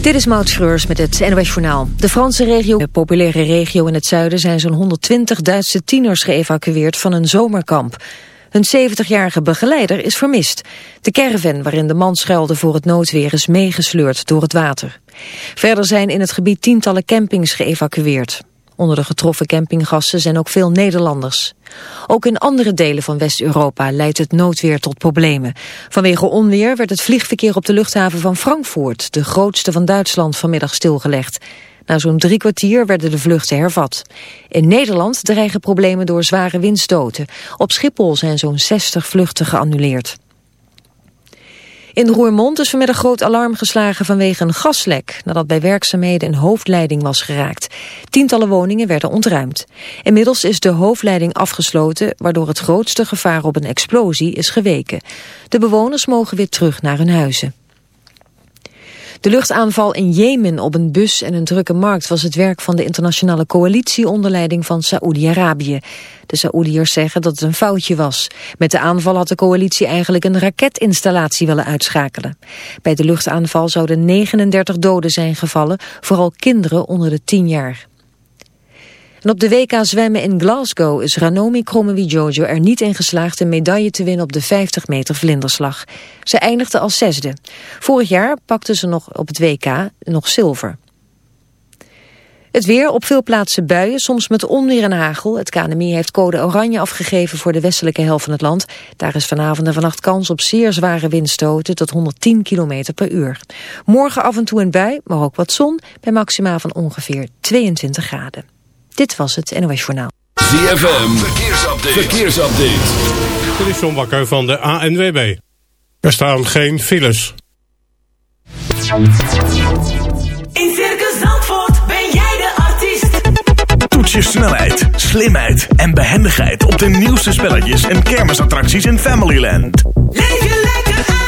Dit is Maud met het NOS Journaal. De Franse regio, de populaire regio in het zuiden... zijn zo'n 120 Duitse tieners geëvacueerd van een zomerkamp. Hun 70-jarige begeleider is vermist. De caravan waarin de man schuilde voor het noodweer is meegesleurd door het water. Verder zijn in het gebied tientallen campings geëvacueerd. Onder de getroffen campinggasten zijn ook veel Nederlanders. Ook in andere delen van West-Europa leidt het noodweer tot problemen. Vanwege onweer werd het vliegverkeer op de luchthaven van Frankfurt, de grootste van Duitsland, vanmiddag stilgelegd. Na zo'n drie kwartier werden de vluchten hervat. In Nederland dreigen problemen door zware windstoten. Op Schiphol zijn zo'n 60 vluchten geannuleerd. In Roermond is vanmiddag groot alarm geslagen vanwege een gaslek... nadat bij werkzaamheden een hoofdleiding was geraakt. Tientallen woningen werden ontruimd. Inmiddels is de hoofdleiding afgesloten... waardoor het grootste gevaar op een explosie is geweken. De bewoners mogen weer terug naar hun huizen. De luchtaanval in Jemen op een bus en een drukke markt was het werk van de internationale coalitie onder leiding van Saoedi-Arabië. De Saoediërs zeggen dat het een foutje was. Met de aanval had de coalitie eigenlijk een raketinstallatie willen uitschakelen. Bij de luchtaanval zouden 39 doden zijn gevallen, vooral kinderen onder de 10 jaar. En op de WK zwemmen in Glasgow is Ranomi Kromowidjojo er niet in geslaagd een medaille te winnen op de 50 meter vlinderslag. Ze eindigde als zesde. Vorig jaar pakte ze nog op het WK nog zilver. Het weer, op veel plaatsen buien, soms met onweer en hagel. Het KNMI heeft code oranje afgegeven voor de westelijke helft van het land. Daar is vanavond en vannacht kans op zeer zware windstoten tot 110 km per uur. Morgen af en toe een bui, maar ook wat zon, bij maxima van ongeveer 22 graden. Dit was het NOS Journaal. ZFM, verkeersupdate. verkeersupdate. Dit is John Bakker van de ANWB. Er staan geen files. In Circus Zandvoort ben jij de artiest. Toets je snelheid, slimheid en behendigheid op de nieuwste spelletjes en kermisattracties in Familyland. Leef je lekker uit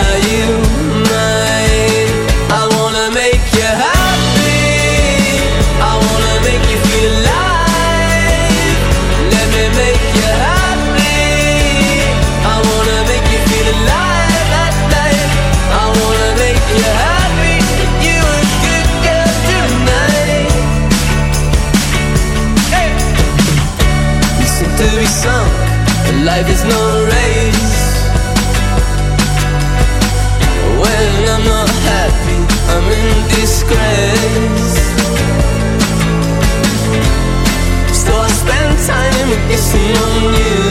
grace. So I spend time missing on you.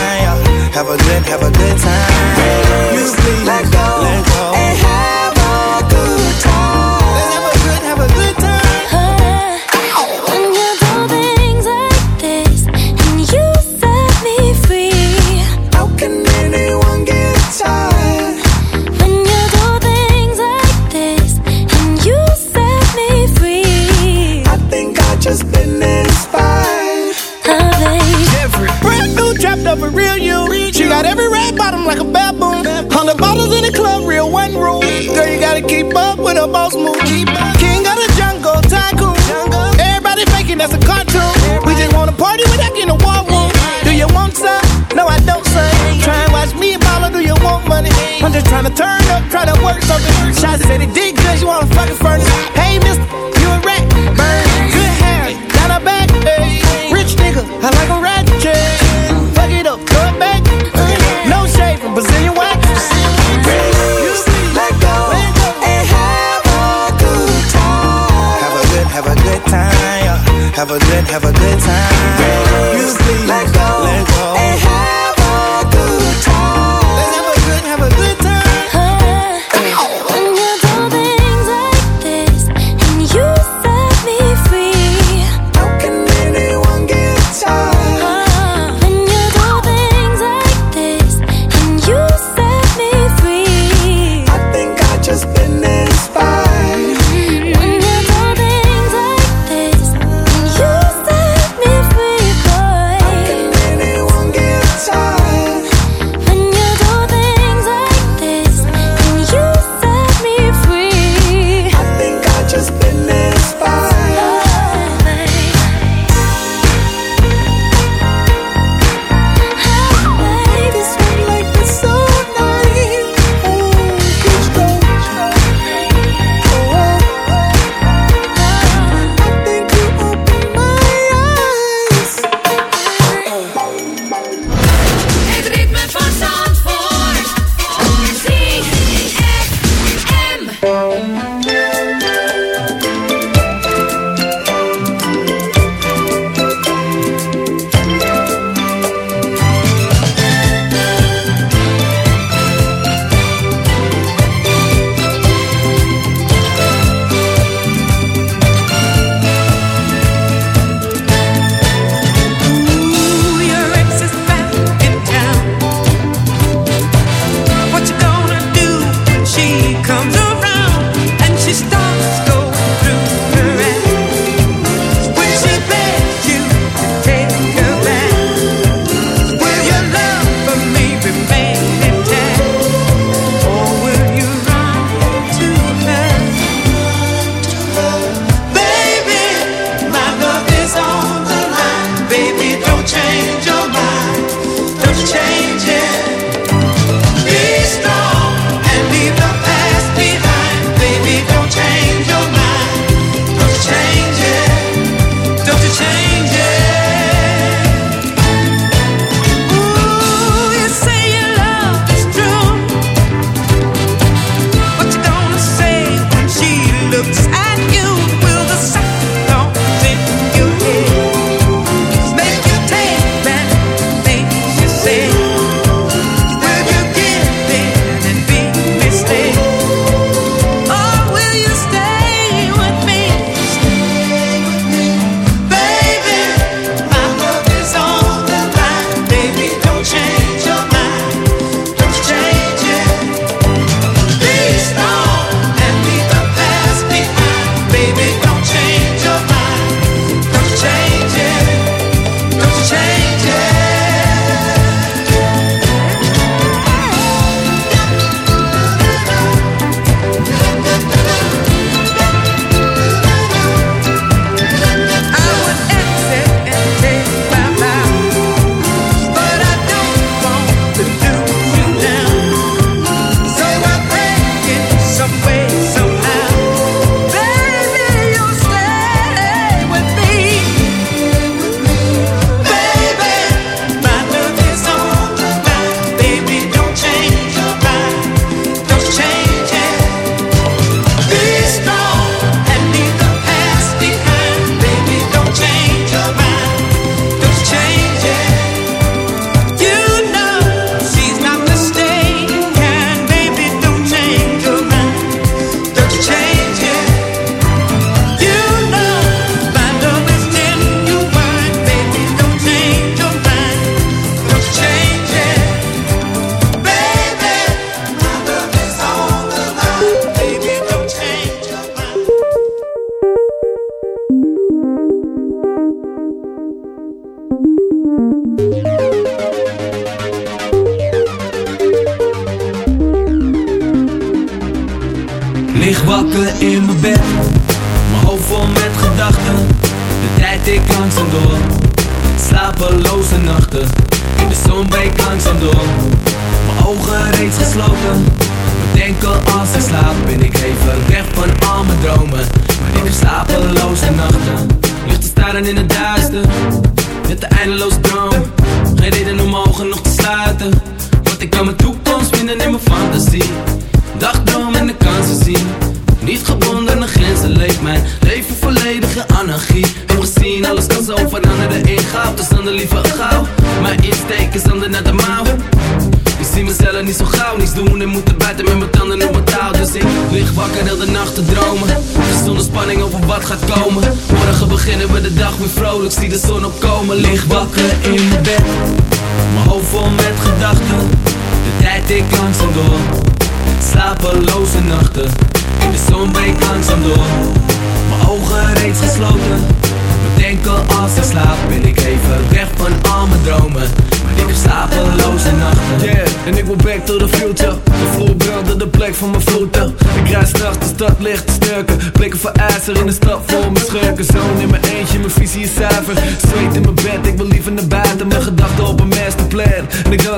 Have a good, have a good time. Please Let go let go. In the club, real one room. Girl, you gotta keep up with a boss move. King of the jungle, tycoon. Everybody faking that's a cartoon. We just wanna party with that in the war room. Do you want some? No, I don't, son. Try and watch me or do you want money? I'm just trying to turn up, try to work something. Shots said it did good, you wanna fucking furnace. Hey, mister, have a good time.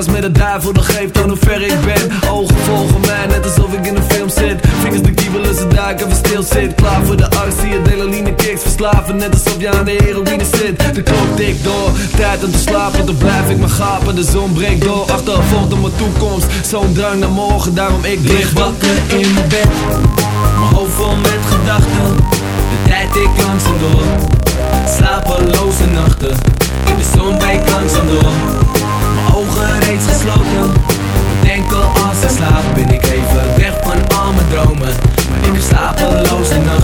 Dans met de duivel, dat geeft aan hoe ver ik ben. Ogen volgen mij, net alsof ik in een film zit. Vingers de kiebelen, ze duiken, we stil zit. Klaar voor de arts, zie je delaline kicks Verslaven, net alsof je aan de heroïne zit. De klok tikt door, tijd om te slapen Dan blijf ik maar gapen, de zon breekt door Achtervolgt op mijn toekomst, zo'n drang naar morgen Daarom ik lig wakker in mijn bed. Mijn hoofd vol met gedachten. De tijd ik langzaam door. Slapeloze nachten. In de zon breekt langzaam door ogen reeds gesloten. Denken als ik slaap Ben ik even weg van al mijn dromen. Maar ik heb slapeloze nachten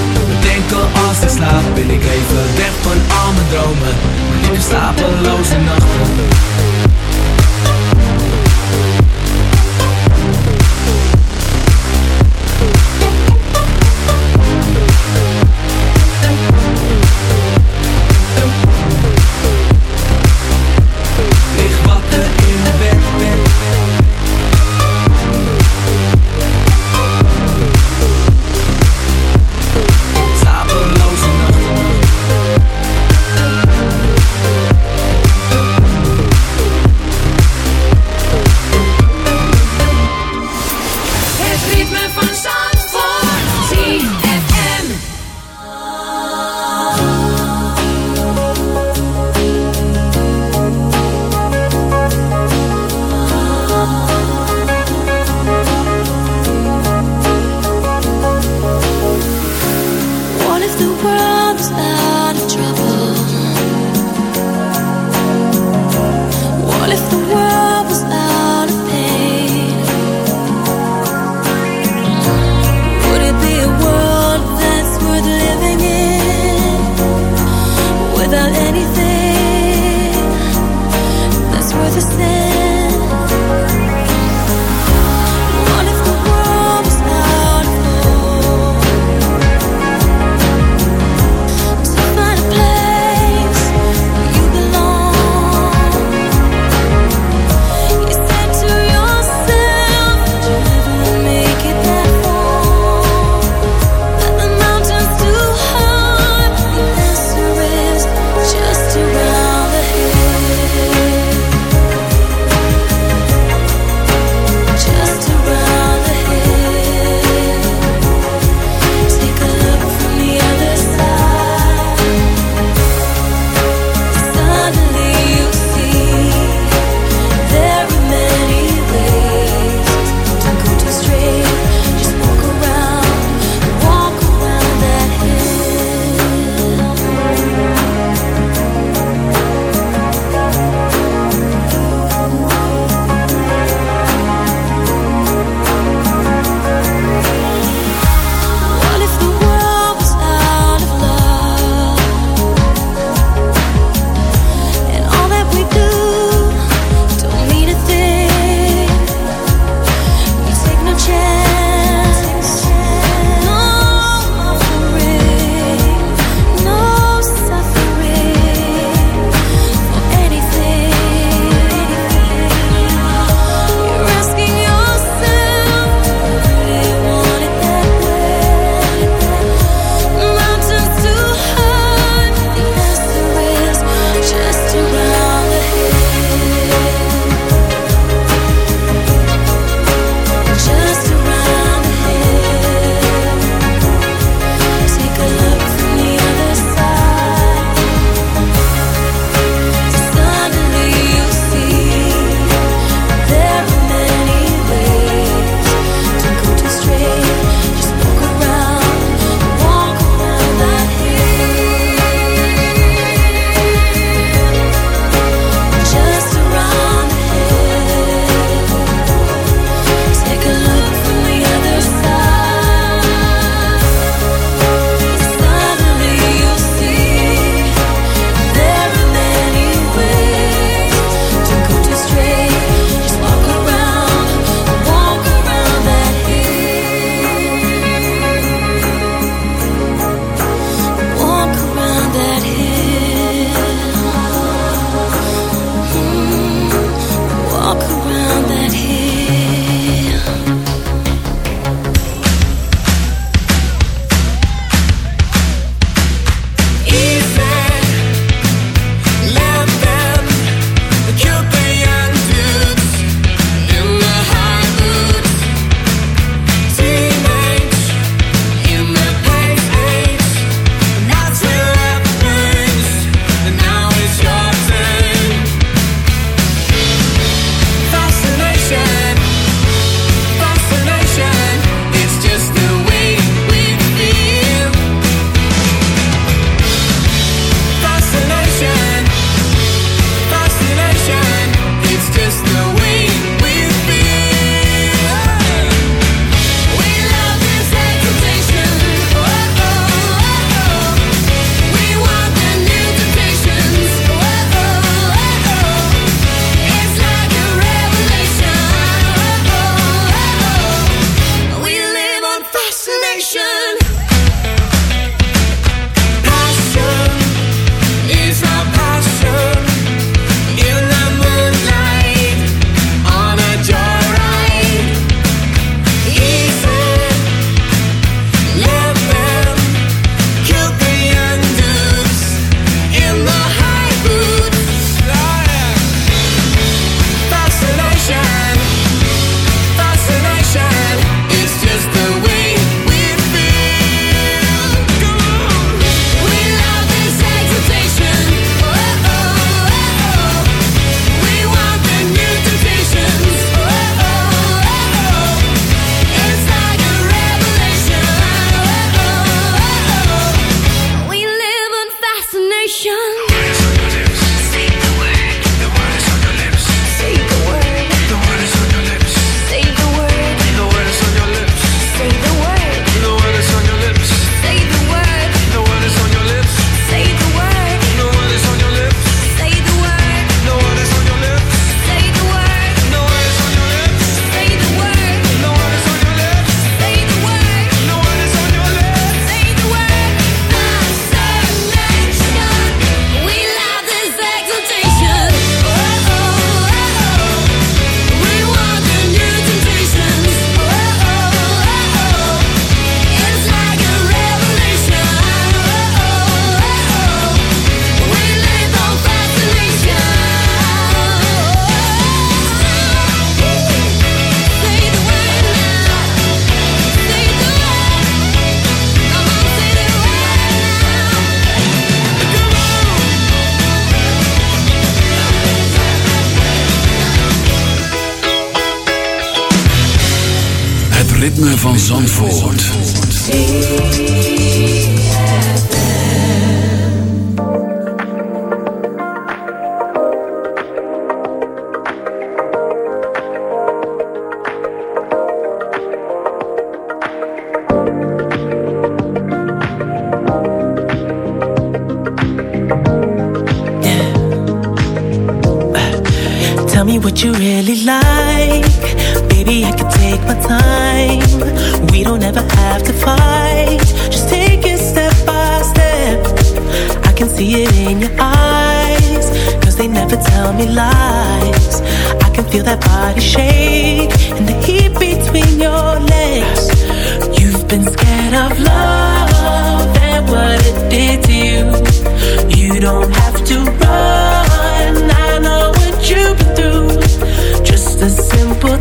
Als ik slaap Ben ik even weg van al mijn dromen. Ik heb slapeloze nachten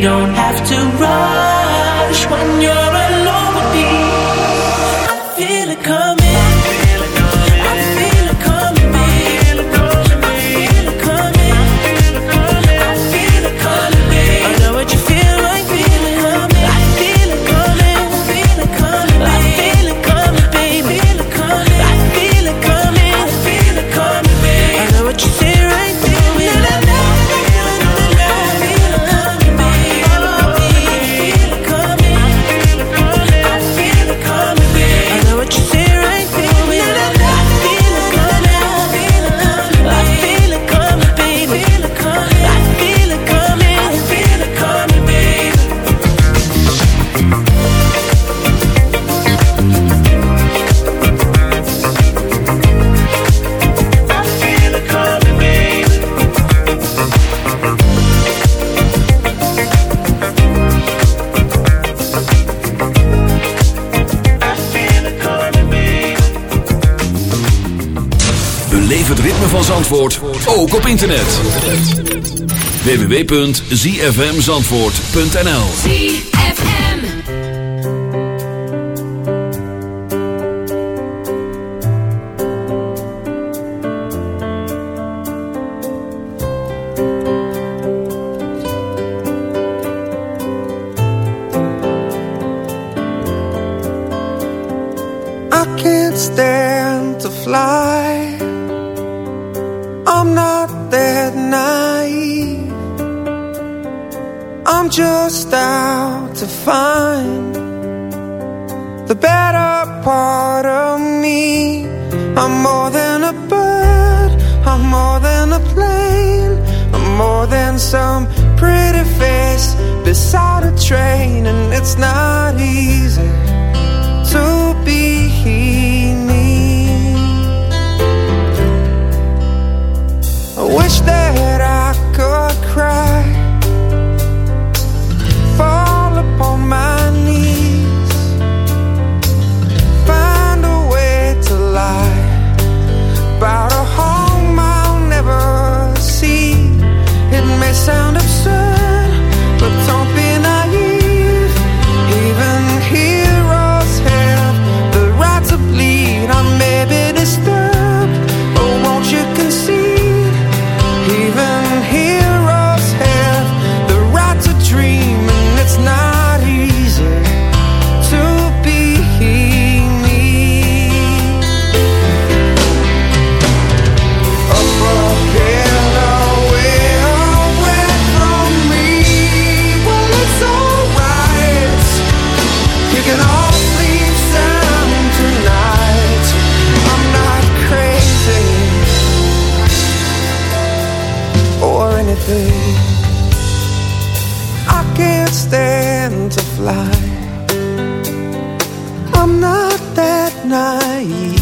don't ook op internet. www.zfmzandvoort.nl ZFM I can't stand to fly just out to find the better part of me. I'm more than a bird, I'm more than a plane, I'm more than some pretty face beside a train, and it's not easy to be me. I wish that I could cry that night.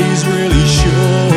nobody's really sure.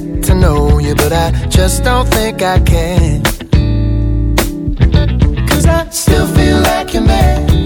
get to know you, but I just don't think I can. Cause I still feel like you're man.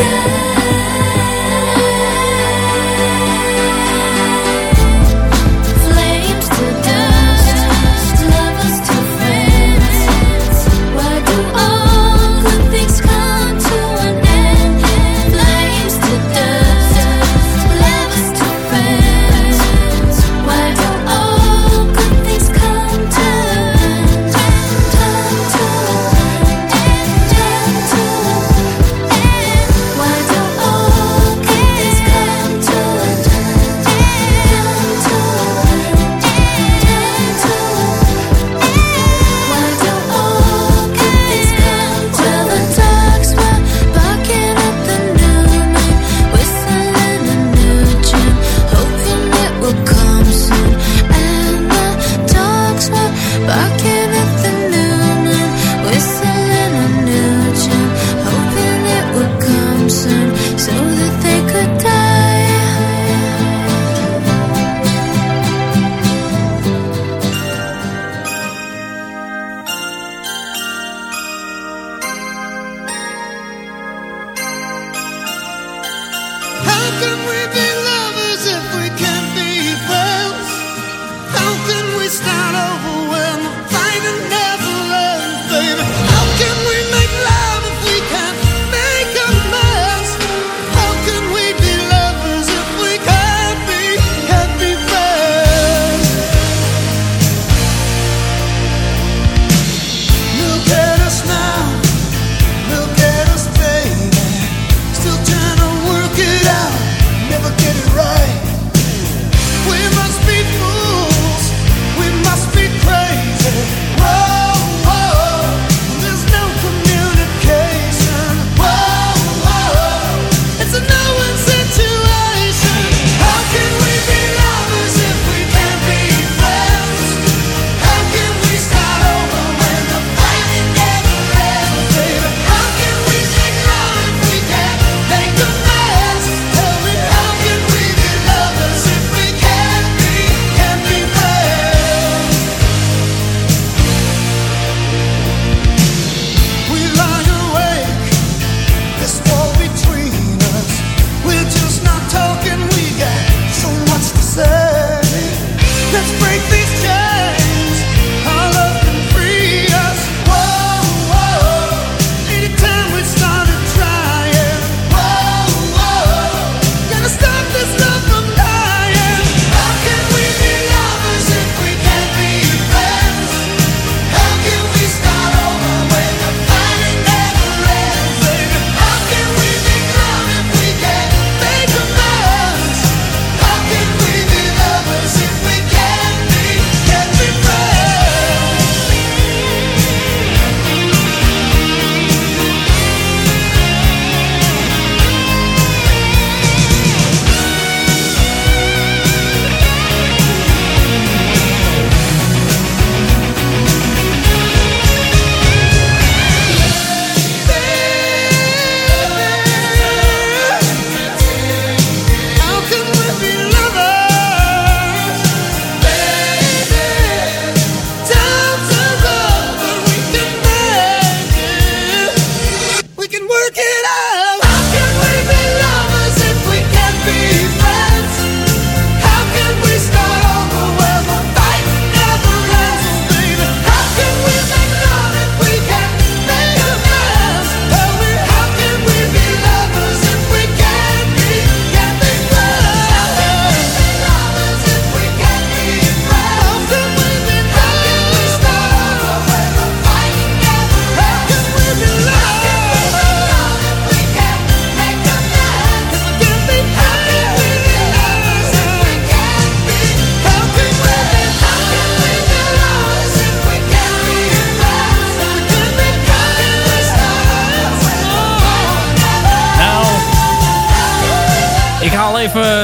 good.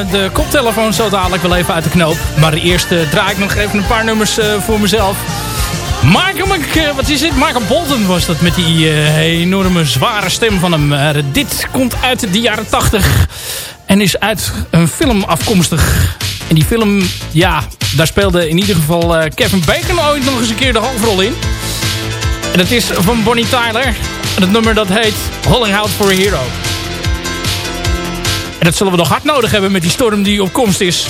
De koptelefoon zo dadelijk wel even uit de knoop. Maar eerst draai ik nog even een paar nummers uh, voor mezelf. Michael Mc, uh, wat is dit? Michael Bolton was dat met die enorme zware stem van hem. dit komt uit de jaren 80 en is uit een film afkomstig. En die film, ja, daar speelde in ieder geval Kevin Bacon ooit nog eens een keer de hoofdrol in. En dat is van Bonnie Tyler. En het nummer dat heet Holling Out for a Hero. En dat zullen we nog hard nodig hebben met die storm die op komst is.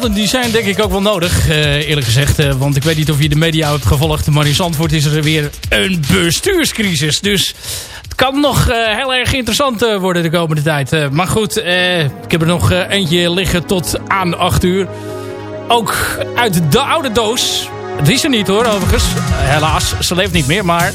Helden die zijn denk ik ook wel nodig, uh, eerlijk gezegd. Uh, want ik weet niet of je de media hebt gevolgd, maar in Zandvoort is er weer een bestuurscrisis. Dus Het kan nog eh, heel erg interessant eh, worden de komende tijd. Eh, maar goed, ik heb er nog eentje liggen tot aan 8 uur. Ook uit de oude doos. Het is er niet hoor, overigens. helaas, ze leeft niet meer, maar...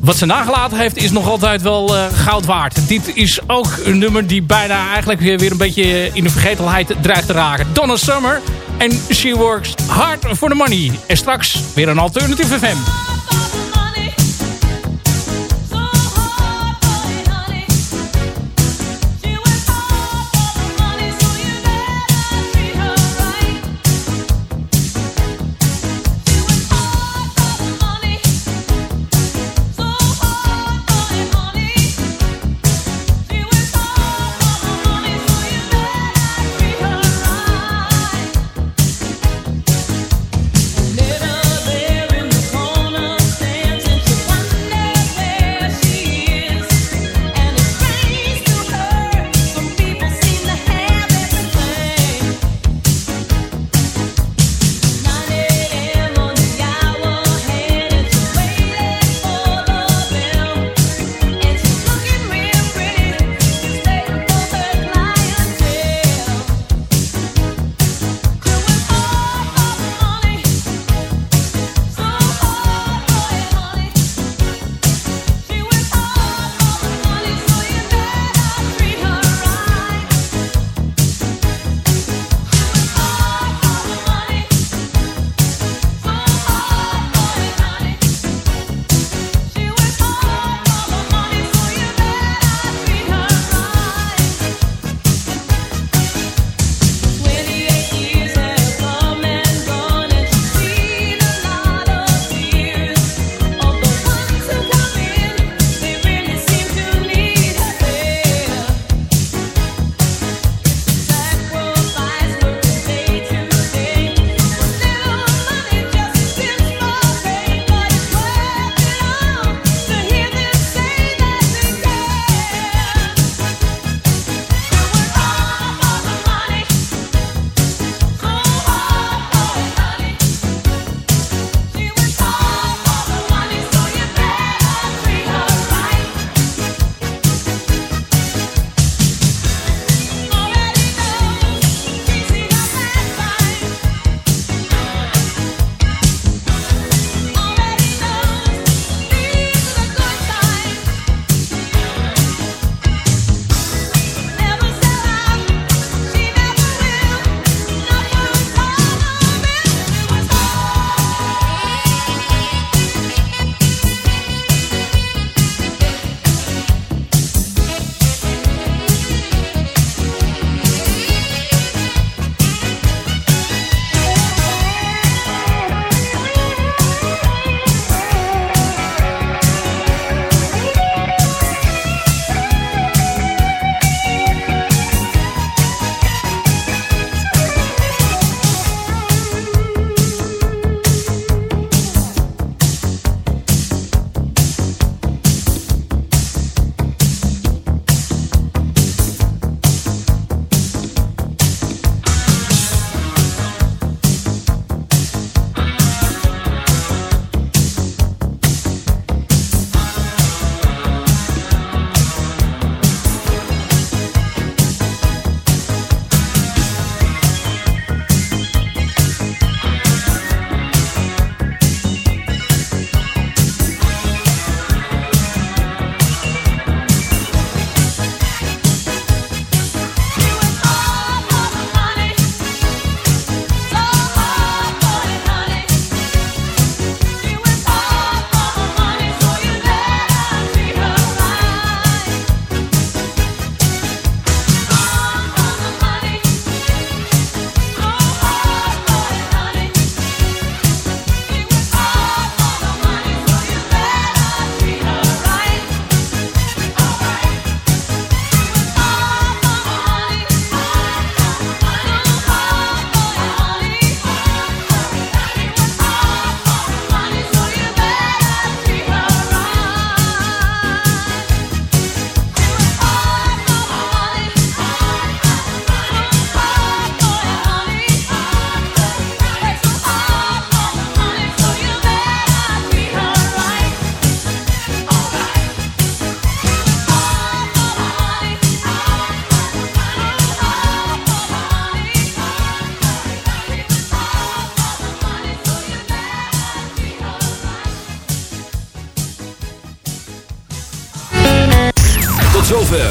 Wat ze nagelaten heeft is nog altijd wel goud waard. Dit is ook een nummer die bijna eigenlijk weer een beetje in de vergetelheid dreigt te raken. Donna Summer en She Works Hard for the Money. En straks weer een alternatieve FM.